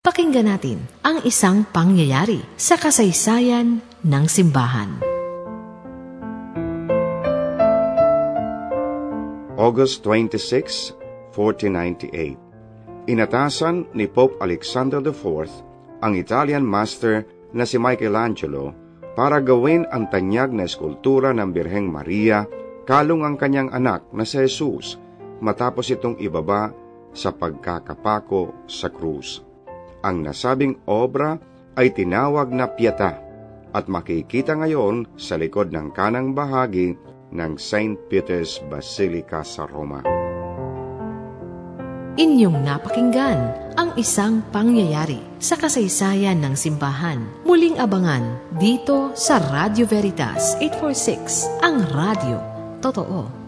Pakinggan natin ang isang pangyayari sa kasaysayan ng simbahan. August 26, 1498 Inatasan ni Pope Alexander IV ang Italian master na si Michelangelo para gawin ang tanyag na eskultura ng Birheng Maria kalong ang kanyang anak na si Jesus matapos itong ibaba sa pagkakapako sa krus. Ang nasabing obra ay tinawag na Pieta at makikita ngayon sa likod ng kanang bahagi ng St. Peter's Basilica sa Roma. Inyong napakinggan ang isang pangyayari sa kasaysayan ng simbahan. Muling abangan dito sa Radio Veritas 846, ang radio. Totoo.